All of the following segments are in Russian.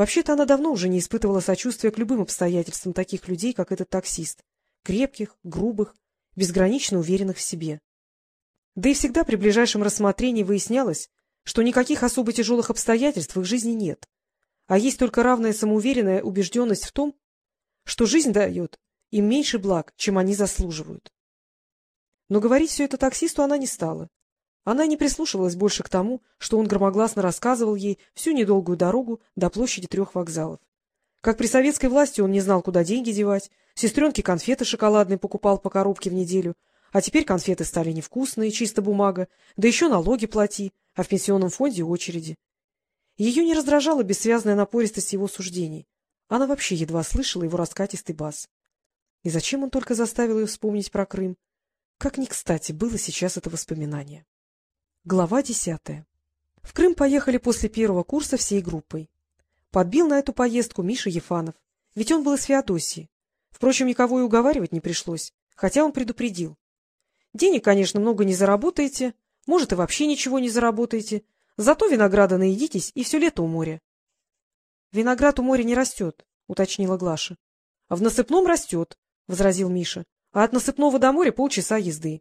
Вообще-то она давно уже не испытывала сочувствия к любым обстоятельствам таких людей, как этот таксист. Крепких, грубых, безгранично уверенных в себе. Да и всегда при ближайшем рассмотрении выяснялось, что никаких особо тяжелых обстоятельств в их жизни нет, а есть только равная самоуверенная убежденность в том, что жизнь дает им меньше благ, чем они заслуживают. Но говорить все это таксисту она не стала. Она не прислушивалась больше к тому, что он громогласно рассказывал ей всю недолгую дорогу до площади трех вокзалов. Как при советской власти он не знал, куда деньги девать, сестренке конфеты шоколадные покупал по коробке в неделю, а теперь конфеты стали невкусные, чисто бумага, да еще налоги плати, а в пенсионном фонде очереди. Ее не раздражала бессвязная напористость его суждений. Она вообще едва слышала его раскатистый бас. И зачем он только заставил ее вспомнить про Крым? Как ни кстати было сейчас это воспоминание. Глава десятая. В Крым поехали после первого курса всей группой. Подбил на эту поездку Миша Ефанов, ведь он был из Феодосии. Впрочем, никого и уговаривать не пришлось, хотя он предупредил. Денег, конечно, много не заработаете, может, и вообще ничего не заработаете, зато винограда наедитесь и все лето у моря. — Виноград у моря не растет, — уточнила Глаша. — А в насыпном растет, — возразил Миша, — а от насыпного до моря полчаса езды.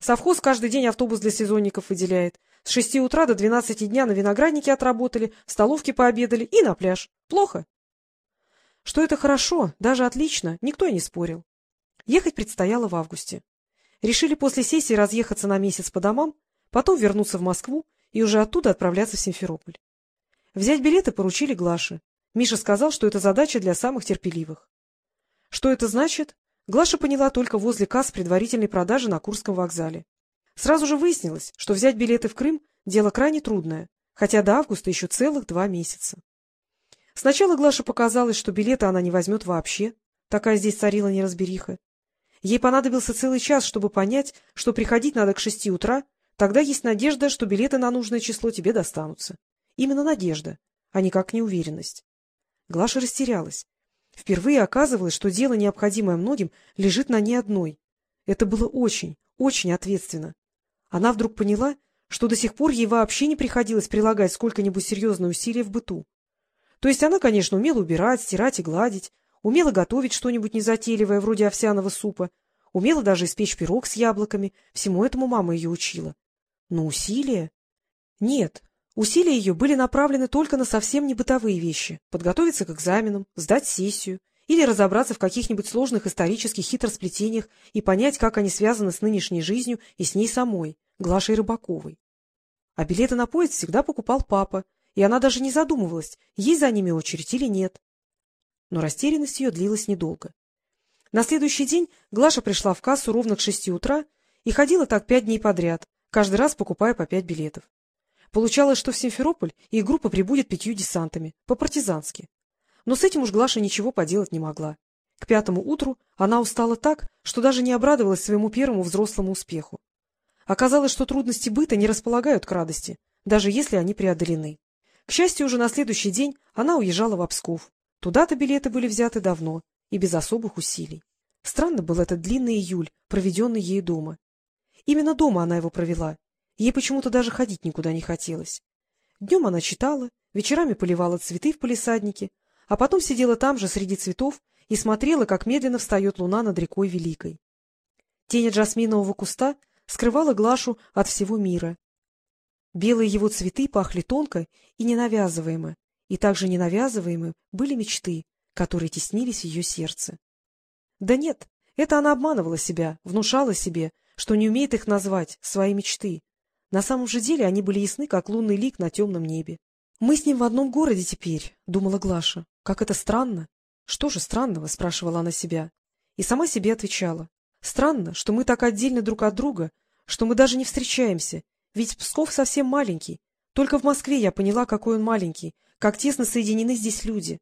Совхоз каждый день автобус для сезонников выделяет. С шести утра до двенадцати дня на винограднике отработали, в столовке пообедали и на пляж. Плохо? Что это хорошо, даже отлично, никто и не спорил. Ехать предстояло в августе. Решили после сессии разъехаться на месяц по домам, потом вернуться в Москву и уже оттуда отправляться в Симферополь. Взять билеты поручили Глаше. Миша сказал, что это задача для самых терпеливых. Что это значит? Глаша поняла только возле касс предварительной продажи на Курском вокзале. Сразу же выяснилось, что взять билеты в Крым – дело крайне трудное, хотя до августа еще целых два месяца. Сначала Глаше показалось, что билеты она не возьмет вообще. Такая здесь царила неразбериха. Ей понадобился целый час, чтобы понять, что приходить надо к шести утра, тогда есть надежда, что билеты на нужное число тебе достанутся. Именно надежда, а никак не уверенность. Глаша растерялась. Впервые оказывалось, что дело, необходимое многим, лежит на ней одной. Это было очень, очень ответственно. Она вдруг поняла, что до сих пор ей вообще не приходилось прилагать сколько-нибудь серьезное усилие в быту. То есть она, конечно, умела убирать, стирать и гладить, умела готовить что-нибудь незатейливое, вроде овсяного супа, умела даже испечь пирог с яблоками, всему этому мама ее учила. Но усилия? Нет, усилия ее были направлены только на совсем не бытовые вещи — подготовиться к экзаменам, сдать сессию или разобраться в каких-нибудь сложных исторических хитросплетениях и понять, как они связаны с нынешней жизнью и с ней самой, Глашей Рыбаковой. А билеты на поезд всегда покупал папа, и она даже не задумывалась, есть за ними очередь или нет. Но растерянность ее длилась недолго. На следующий день Глаша пришла в кассу ровно к шести утра и ходила так пять дней подряд, каждый раз покупая по пять билетов. Получалось, что в Симферополь их группа прибудет пятью десантами, по-партизански. Но с этим уж Глаша ничего поделать не могла. К пятому утру она устала так, что даже не обрадовалась своему первому взрослому успеху. Оказалось, что трудности быта не располагают к радости, даже если они преодолены. К счастью, уже на следующий день она уезжала в Псков. Туда-то билеты были взяты давно и без особых усилий. Странно был этот длинный июль, проведенный ею дома. Именно дома она его провела. Ей почему-то даже ходить никуда не хотелось. Днем она читала, вечерами поливала цветы в палисаднике, а потом сидела там же среди цветов и смотрела, как медленно встает луна над рекой Великой. Тень жасминового куста скрывала Глашу от всего мира, Белые его цветы пахли тонко и ненавязываемо, и также ненавязываемы были мечты, которые теснились в ее сердце. Да нет, это она обманывала себя, внушала себе, что не умеет их назвать, свои мечты. На самом же деле они были ясны, как лунный лик на темном небе. — Мы с ним в одном городе теперь, — думала Глаша. — Как это странно. — Что же странного? — спрашивала она себя. И сама себе отвечала. — Странно, что мы так отдельно друг от друга, что мы даже не встречаемся, ведь Псков совсем маленький. Только в Москве я поняла, какой он маленький, как тесно соединены здесь люди.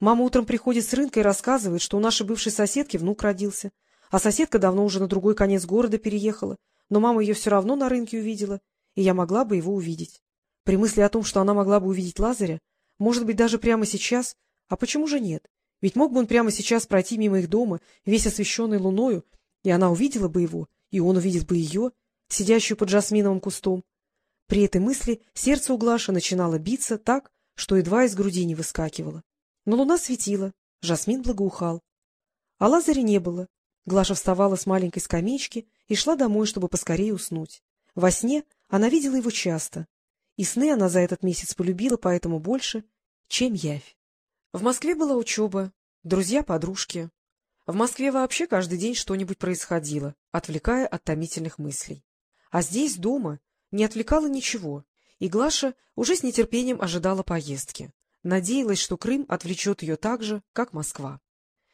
Мама утром приходит с рынка и рассказывает, что у нашей бывшей соседки внук родился. А соседка давно уже на другой конец города переехала, но мама ее все равно на рынке увидела, и я могла бы его увидеть. При мысли о том, что она могла бы увидеть Лазаря, может быть, даже прямо сейчас, а почему же нет? Ведь мог бы он прямо сейчас пройти мимо их дома, весь освещенный луною, и она увидела бы его, и он увидел бы ее, сидящую под жасминовым кустом. При этой мысли сердце у Глаши начинало биться так, что едва из груди не выскакивало. Но луна светила, Жасмин благоухал. А Лазаря не было. Глаша вставала с маленькой скамеечки и шла домой, чтобы поскорее уснуть. Во сне она видела его часто, и сны она за этот месяц полюбила поэтому больше, чем явь. В Москве была учеба, друзья-подружки. В Москве вообще каждый день что-нибудь происходило, отвлекая от томительных мыслей. А здесь, дома, не отвлекало ничего, и Глаша уже с нетерпением ожидала поездки. Надеялась, что Крым отвлечет ее так же, как Москва.